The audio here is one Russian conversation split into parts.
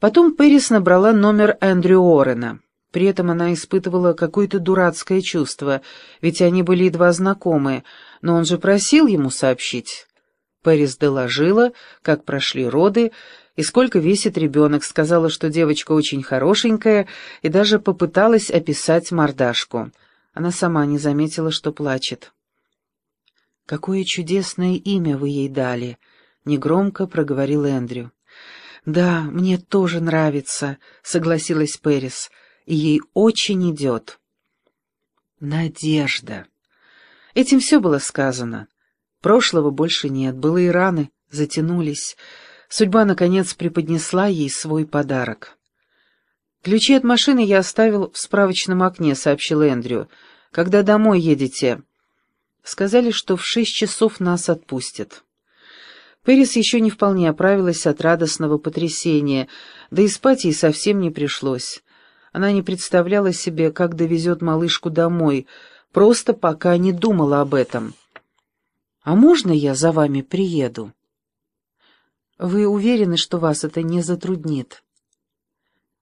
Потом Пэрис набрала номер Эндрю Уоррена. При этом она испытывала какое-то дурацкое чувство, ведь они были едва знакомы, но он же просил ему сообщить. Пэрис доложила, как прошли роды и сколько весит ребенок, сказала, что девочка очень хорошенькая, и даже попыталась описать мордашку. Она сама не заметила, что плачет. «Какое чудесное имя вы ей дали!» — негромко проговорил Эндрю. «Да, мне тоже нравится», — согласилась Пэрис, — «и ей очень идет». «Надежда». Этим все было сказано. Прошлого больше нет, было и раны, затянулись. Судьба, наконец, преподнесла ей свой подарок. «Ключи от машины я оставил в справочном окне», — сообщил Эндрю. «Когда домой едете?» Сказали, что в шесть часов нас отпустят. Пэрис еще не вполне оправилась от радостного потрясения, да и спать ей совсем не пришлось. Она не представляла себе, как довезет малышку домой, просто пока не думала об этом. «А можно я за вами приеду?» «Вы уверены, что вас это не затруднит?»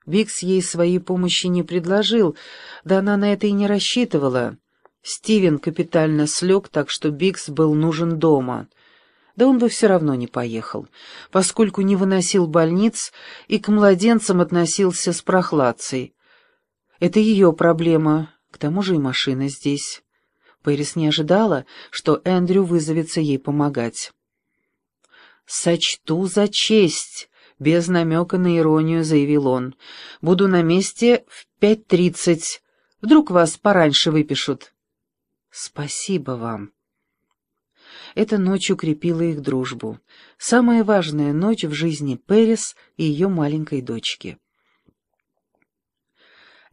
Викс ей своей помощи не предложил, да она на это и не рассчитывала. Стивен капитально слег, так что Бикс был нужен дома. Да он бы все равно не поехал, поскольку не выносил больниц и к младенцам относился с прохладцей. Это ее проблема, к тому же и машина здесь. Пэрис не ожидала, что Эндрю вызовется ей помогать. «Сочту за честь», — без намека на иронию заявил он. «Буду на месте в пять тридцать. Вдруг вас пораньше выпишут». «Спасибо вам». Эта ночь укрепила их дружбу. Самая важная ночь в жизни Пэрис и ее маленькой дочки.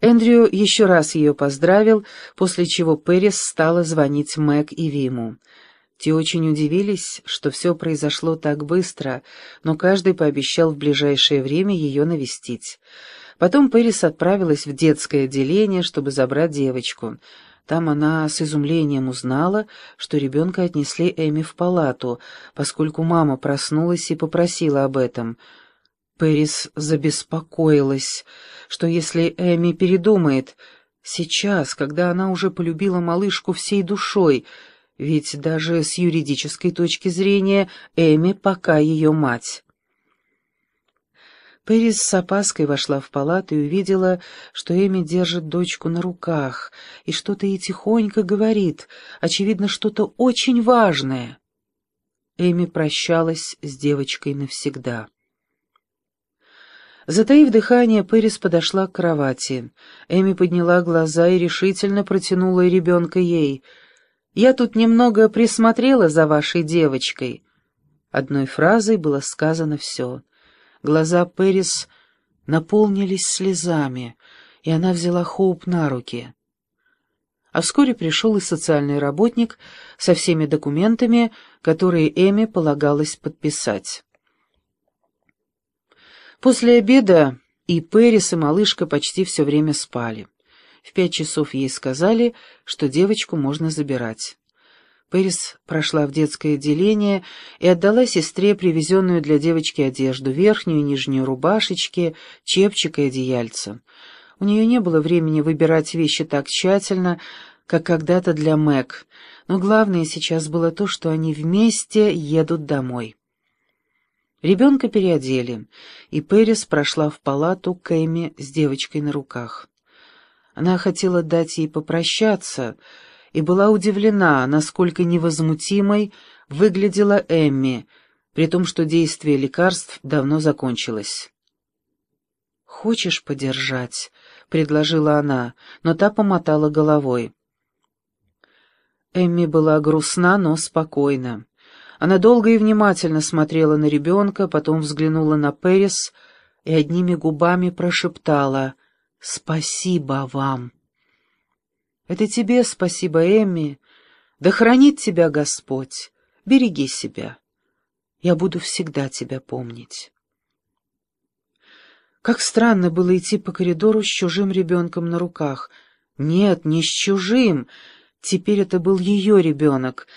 Эндрю еще раз ее поздравил, после чего Пэрис стала звонить Мэг и Виму. Те очень удивились, что все произошло так быстро, но каждый пообещал в ближайшее время ее навестить. Потом Пэрис отправилась в детское отделение, чтобы забрать девочку — там она с изумлением узнала, что ребенка отнесли Эми в палату, поскольку мама проснулась и попросила об этом. Пэрис забеспокоилась, что если Эми передумает, сейчас, когда она уже полюбила малышку всей душой, ведь даже с юридической точки зрения Эми пока ее мать. Пэрис с опаской вошла в палату и увидела, что Эми держит дочку на руках и что-то ей тихонько говорит, очевидно, что-то очень важное. Эми прощалась с девочкой навсегда. Затаив дыхание, Пэрис подошла к кровати. Эми подняла глаза и решительно протянула ребенка ей. «Я тут немного присмотрела за вашей девочкой». Одной фразой было сказано все. Глаза Пэрис наполнились слезами, и она взяла Хоуп на руки. А вскоре пришел и социальный работник со всеми документами, которые Эми полагалось подписать. После обеда и Пэрис, и малышка почти все время спали. В пять часов ей сказали, что девочку можно забирать. Пэрис прошла в детское отделение и отдала сестре привезенную для девочки одежду, верхнюю и нижнюю рубашечки, чепчик и одеяльце. У нее не было времени выбирать вещи так тщательно, как когда-то для Мэг, но главное сейчас было то, что они вместе едут домой. Ребенка переодели, и Пэрис прошла в палату к Эми с девочкой на руках. Она хотела дать ей попрощаться — и была удивлена, насколько невозмутимой выглядела Эмми, при том, что действие лекарств давно закончилось. «Хочешь подержать?» — предложила она, но та помотала головой. Эмми была грустна, но спокойна. Она долго и внимательно смотрела на ребенка, потом взглянула на Пэрис и одними губами прошептала «Спасибо вам». Это тебе спасибо, Эмми. Да хранит тебя Господь. Береги себя. Я буду всегда тебя помнить. Как странно было идти по коридору с чужим ребенком на руках. Нет, не с чужим. Теперь это был ее ребенок.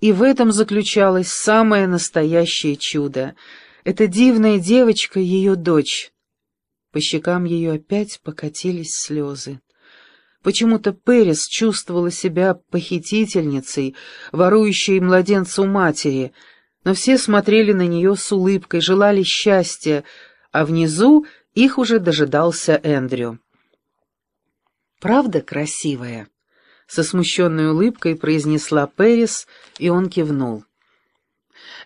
И в этом заключалось самое настоящее чудо. Эта дивная девочка — ее дочь. По щекам ее опять покатились слезы. Почему-то Перес чувствовала себя похитительницей, ворующей младенца у матери, но все смотрели на нее с улыбкой, желали счастья, а внизу их уже дожидался Эндрю. «Правда красивая?» — со смущенной улыбкой произнесла Перес, и он кивнул.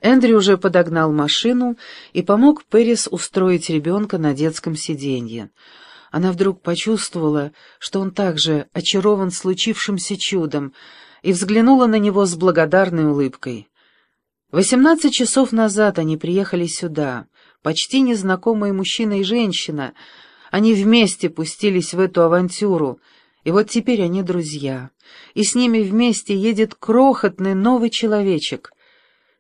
Эндрю уже подогнал машину и помог Перес устроить ребенка на детском сиденье. Она вдруг почувствовала, что он также очарован случившимся чудом, и взглянула на него с благодарной улыбкой. Восемнадцать часов назад они приехали сюда, почти незнакомые мужчина и женщина. Они вместе пустились в эту авантюру, и вот теперь они друзья, и с ними вместе едет крохотный новый человечек.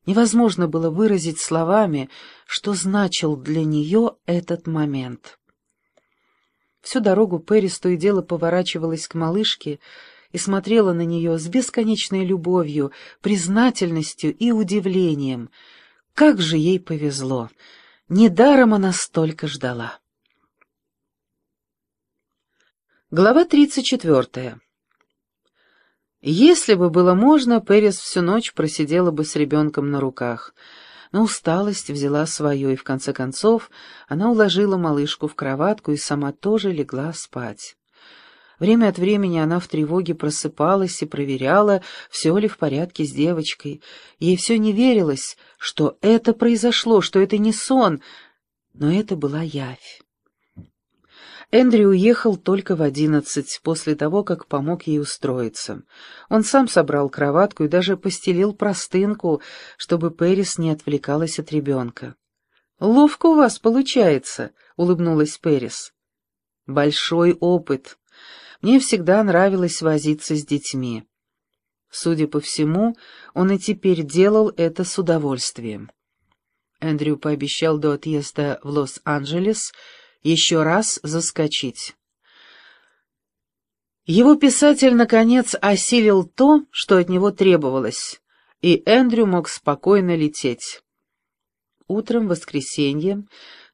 Невозможно было выразить словами, что значил для нее этот момент. Всю дорогу Перрис то и дело поворачивалась к малышке и смотрела на нее с бесконечной любовью, признательностью и удивлением. Как же ей повезло! Недаром она столько ждала. Глава тридцать четвертая. Если бы было можно, Перес всю ночь просидела бы с ребенком на руках — но усталость взяла свое, и в конце концов она уложила малышку в кроватку и сама тоже легла спать. Время от времени она в тревоге просыпалась и проверяла, все ли в порядке с девочкой. Ей все не верилось, что это произошло, что это не сон, но это была явь. Эндрю уехал только в одиннадцать, после того, как помог ей устроиться. Он сам собрал кроватку и даже постелил простынку, чтобы Пэрис не отвлекалась от ребенка. «Ловко у вас получается», — улыбнулась Пэрис. «Большой опыт. Мне всегда нравилось возиться с детьми». Судя по всему, он и теперь делал это с удовольствием. Эндрю пообещал до отъезда в Лос-Анджелес — еще раз заскочить. Его писатель, наконец, осилил то, что от него требовалось, и Эндрю мог спокойно лететь. Утром в воскресенье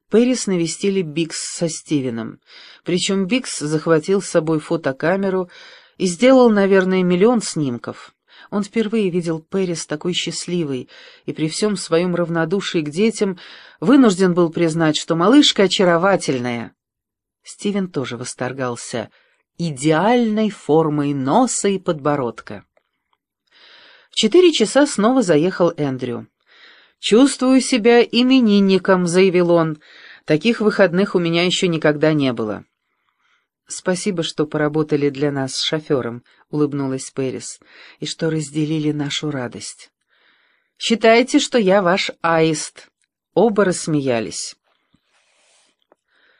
Пэрис навестили Бикс со Стивеном, причем Бикс захватил с собой фотокамеру и сделал, наверное, миллион снимков. Он впервые видел Пэрис такой счастливой, и при всем своем равнодушии к детям вынужден был признать, что малышка очаровательная. Стивен тоже восторгался идеальной формой носа и подбородка. В четыре часа снова заехал Эндрю. «Чувствую себя именинником», — заявил он. «Таких выходных у меня еще никогда не было». «Спасибо, что поработали для нас с шофером», — улыбнулась Пэрис, — «и что разделили нашу радость». «Считайте, что я ваш аист». Оба рассмеялись.